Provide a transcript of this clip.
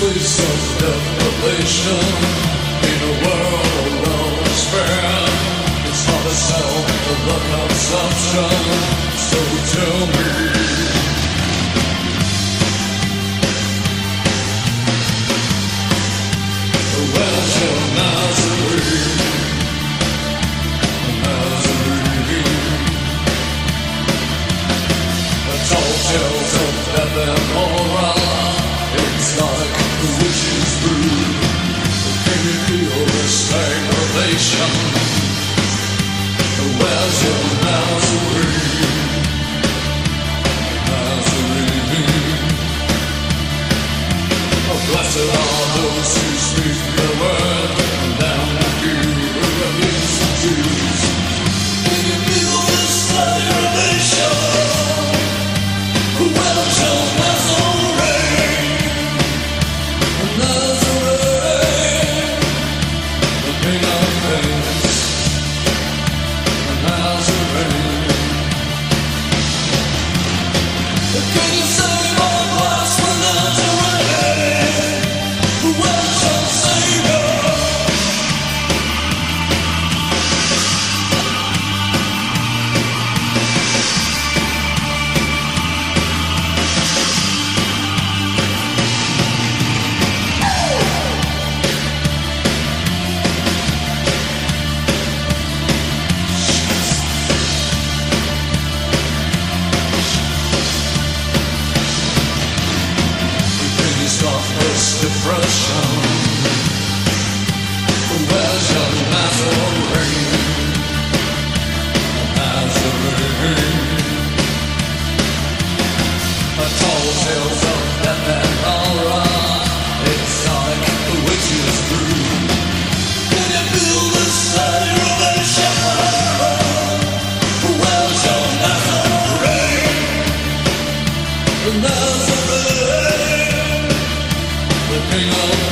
place of deprivation in a world of despair. It's hard to sell the consumption. love's a bird. We'll